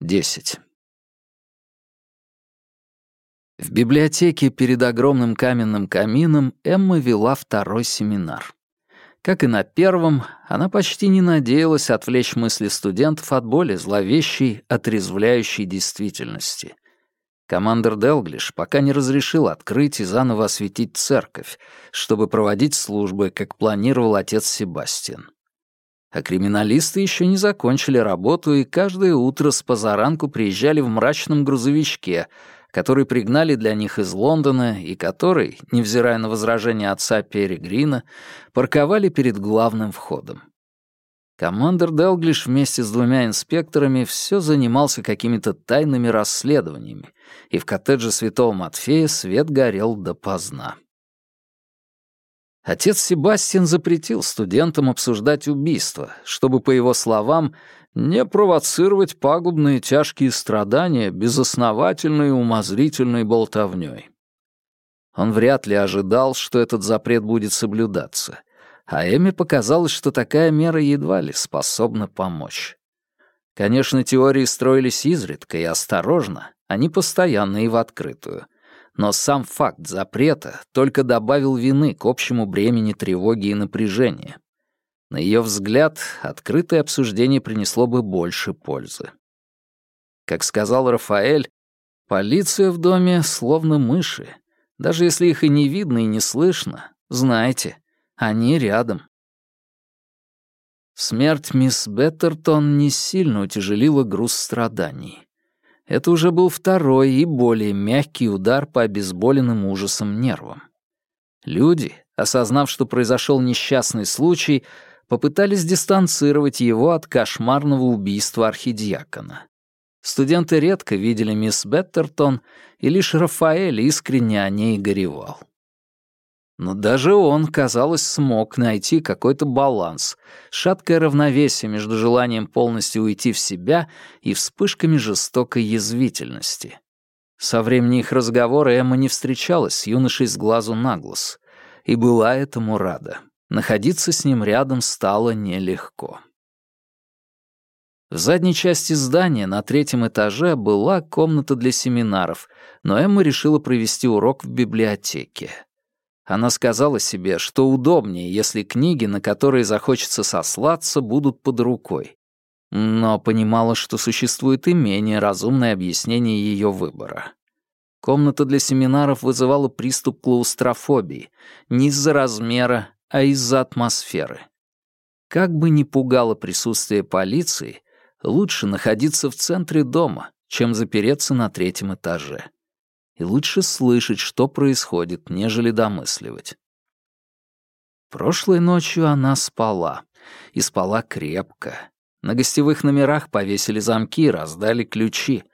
10. В библиотеке перед огромным каменным камином Эмма вела второй семинар. Как и на первом, она почти не надеялась отвлечь мысли студентов от более зловещей, отрезвляющей действительности. Командор Делглиш пока не разрешил открыть и заново осветить церковь, чтобы проводить службы, как планировал отец Себастьян. А криминалисты еще не закончили работу и каждое утро с позаранку приезжали в мрачном грузовичке, который пригнали для них из Лондона и который, невзирая на возражения отца Перегрина, парковали перед главным входом. Командор Делглиш вместе с двумя инспекторами все занимался какими-то тайными расследованиями, и в коттедже Святого Матфея свет горел допоздна. Отец Себастьян запретил студентам обсуждать убийство, чтобы, по его словам, не провоцировать пагубные тяжкие страдания безосновательной умозрительной болтовнёй. Он вряд ли ожидал, что этот запрет будет соблюдаться, а Эми показалось, что такая мера едва ли способна помочь. Конечно, теории строились изредка и осторожно, а не постоянно и в открытую — но сам факт запрета только добавил вины к общему бремени тревоги и напряжения. На ее взгляд, открытое обсуждение принесло бы больше пользы. Как сказал Рафаэль, полиция в доме словно мыши. Даже если их и не видно, и не слышно, знайте, они рядом. Смерть мисс Беттертон не сильно утяжелила груз страданий. Это уже был второй и более мягкий удар по обезболенным ужасом нервам. Люди, осознав, что произошел несчастный случай, попытались дистанцировать его от кошмарного убийства архидиакона. Студенты редко видели мисс Беттертон, и лишь Рафаэль искренне о ней горевал. Но даже он, казалось, смог найти какой-то баланс, шаткое равновесие между желанием полностью уйти в себя и вспышками жестокой язвительности. Со времени их разговора Эмма не встречалась с юношей с глазу на глаз, и была этому рада. Находиться с ним рядом стало нелегко. В задней части здания на третьем этаже была комната для семинаров, но Эмма решила провести урок в библиотеке. Она сказала себе, что удобнее, если книги, на которые захочется сослаться, будут под рукой. Но понимала, что существует и менее разумное объяснение ее выбора. Комната для семинаров вызывала приступ клаустрофобии не из-за размера, а из-за атмосферы. Как бы ни пугало присутствие полиции, лучше находиться в центре дома, чем запереться на третьем этаже и лучше слышать, что происходит, нежели домысливать. Прошлой ночью она спала, и спала крепко. На гостевых номерах повесили замки и раздали ключи.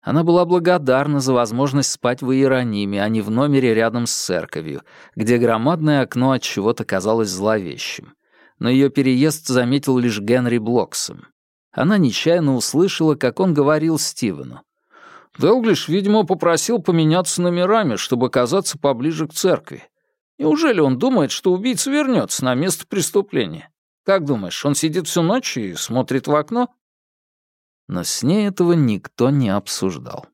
Она была благодарна за возможность спать в Иерониме, а не в номере рядом с церковью, где громадное окно от чего-то казалось зловещим. Но ее переезд заметил лишь Генри Блоксом. Она нечаянно услышала, как он говорил Стивену. Делглиш, видимо, попросил поменяться номерами, чтобы оказаться поближе к церкви. Неужели он думает, что убийца вернется на место преступления? Как думаешь, он сидит всю ночь и смотрит в окно? Но с ней этого никто не обсуждал.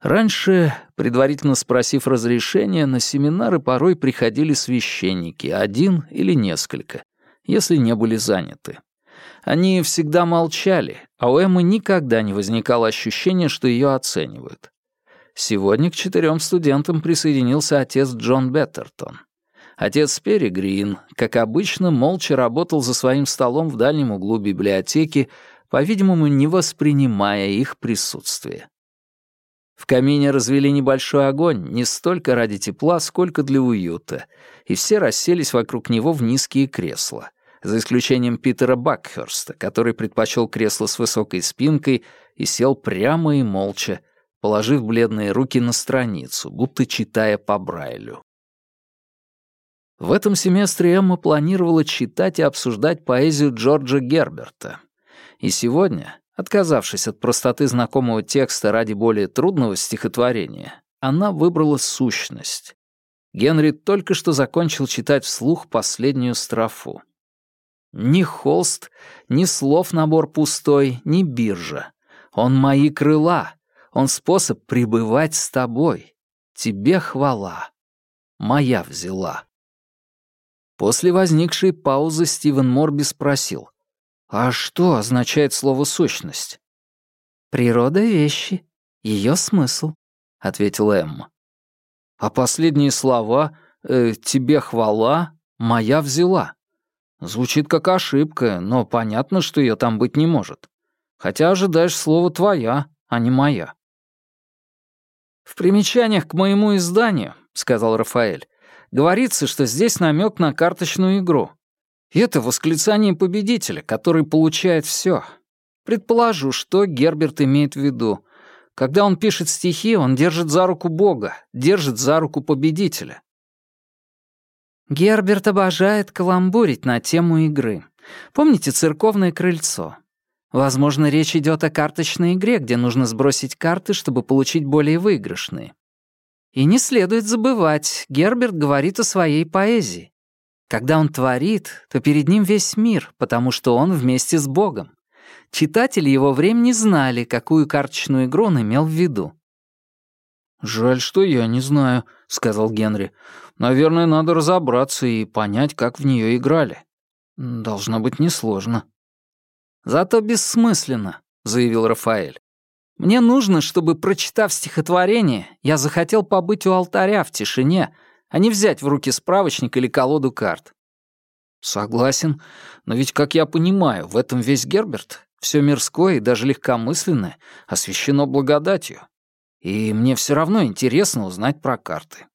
Раньше, предварительно спросив разрешения, на семинары порой приходили священники, один или несколько, если не были заняты. Они всегда молчали, а у Эммы никогда не возникало ощущения, что ее оценивают. Сегодня к четырем студентам присоединился отец Джон Беттертон. Отец Перри Грин, как обычно, молча работал за своим столом в дальнем углу библиотеки, по-видимому, не воспринимая их присутствие. В камине развели небольшой огонь не столько ради тепла, сколько для уюта, и все расселись вокруг него в низкие кресла — за исключением Питера Бакхерста, который предпочел кресло с высокой спинкой и сел прямо и молча, положив бледные руки на страницу, будто читая по Брайлю. В этом семестре Эмма планировала читать и обсуждать поэзию Джорджа Герберта. И сегодня, отказавшись от простоты знакомого текста ради более трудного стихотворения, она выбрала сущность. Генри только что закончил читать вслух последнюю строфу. Ни холст, ни слов набор пустой, ни биржа. Он мои крыла, он способ пребывать с тобой. Тебе хвала. Моя взяла. После возникшей паузы Стивен Морби спросил. «А что означает слово «сущность»?» «Природа вещи, ее смысл», — ответила Эмма. «А последние слова э, «тебе хвала», «моя взяла»?» Звучит как ошибка, но понятно, что ее там быть не может. Хотя ожидаешь слова «твоя», а не «моя». «В примечаниях к моему изданию», — сказал Рафаэль, «говорится, что здесь намек на карточную игру. И это восклицание победителя, который получает все. Предположу, что Герберт имеет в виду. Когда он пишет стихи, он держит за руку Бога, держит за руку победителя. Герберт обожает каламбурить на тему игры. Помните церковное крыльцо? Возможно, речь идет о карточной игре, где нужно сбросить карты, чтобы получить более выигрышные. И не следует забывать, Герберт говорит о своей поэзии. Когда он творит, то перед ним весь мир, потому что он вместе с Богом. Читатели его времени знали, какую карточную игру он имел в виду. «Жаль, что я не знаю», — сказал Генри. «Наверное, надо разобраться и понять, как в нее играли. Должно быть несложно». «Зато бессмысленно», — заявил Рафаэль. «Мне нужно, чтобы, прочитав стихотворение, я захотел побыть у алтаря в тишине, а не взять в руки справочник или колоду карт». «Согласен, но ведь, как я понимаю, в этом весь Герберт. Все мирское и даже легкомысленное освящено благодатью. И мне все равно интересно узнать про карты».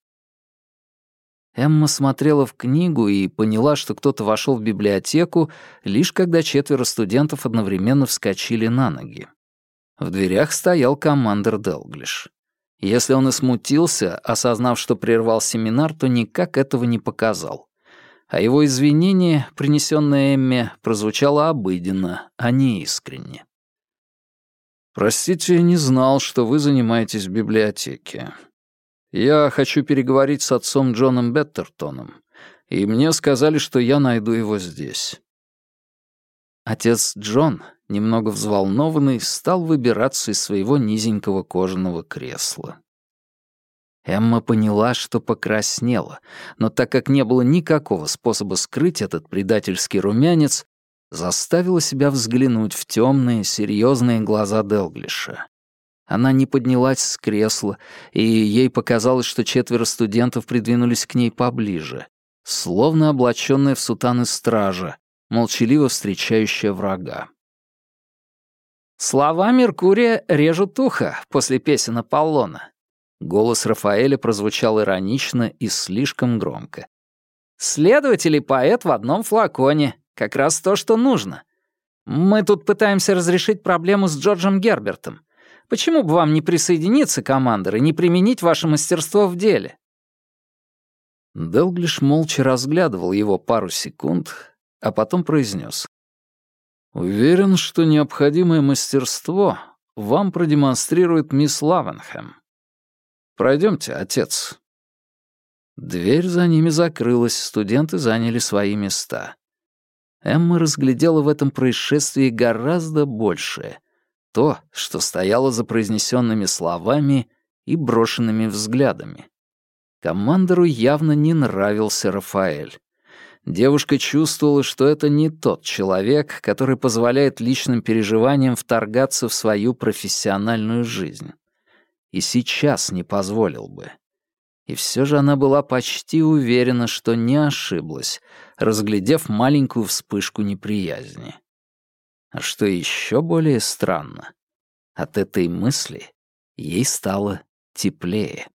Эмма смотрела в книгу и поняла, что кто-то вошел в библиотеку, лишь когда четверо студентов одновременно вскочили на ноги. В дверях стоял командир Делглиш. Если он и смутился, осознав, что прервал семинар, то никак этого не показал. А его извинение, принесенное Эмме, прозвучало обыденно, а не искренне. «Простите, не знал, что вы занимаетесь в библиотеке. Я хочу переговорить с отцом Джоном Беттертоном, и мне сказали, что я найду его здесь». Отец Джон, немного взволнованный, стал выбираться из своего низенького кожаного кресла. Эмма поняла, что покраснела, но так как не было никакого способа скрыть этот предательский румянец, заставила себя взглянуть в темные, серьезные глаза Делглиша. Она не поднялась с кресла, и ей показалось, что четверо студентов придвинулись к ней поближе, словно облаченная в сутаны стража, молчаливо встречающая врага. «Слова Меркурия режут ухо после песен Аполлона». Голос Рафаэля прозвучал иронично и слишком громко. «Следователь и поэт в одном флаконе. Как раз то, что нужно. Мы тут пытаемся разрешить проблему с Джорджем Гербертом. Почему бы вам не присоединиться, командор, и не применить ваше мастерство в деле?» Делглиш молча разглядывал его пару секунд, а потом произнес. «Уверен, что необходимое мастерство вам продемонстрирует мисс Лавенхэм. Пройдемте, отец». Дверь за ними закрылась, студенты заняли свои места. Эмма разглядела в этом происшествии гораздо большее — то, что стояло за произнесенными словами и брошенными взглядами. Командору явно не нравился Рафаэль. Девушка чувствовала, что это не тот человек, который позволяет личным переживаниям вторгаться в свою профессиональную жизнь. И сейчас не позволил бы. И все же она была почти уверена, что не ошиблась, разглядев маленькую вспышку неприязни. А что еще более странно, от этой мысли ей стало теплее.